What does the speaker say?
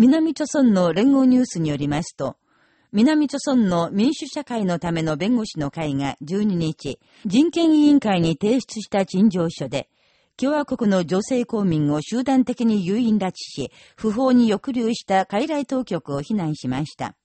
南朝村の連合ニュースによりますと、南朝村の民主社会のための弁護士の会が12日、人権委員会に提出した陳情書で、共和国の女性公民を集団的に誘引拉致し、不法に抑留した傀儡当局を非難しました。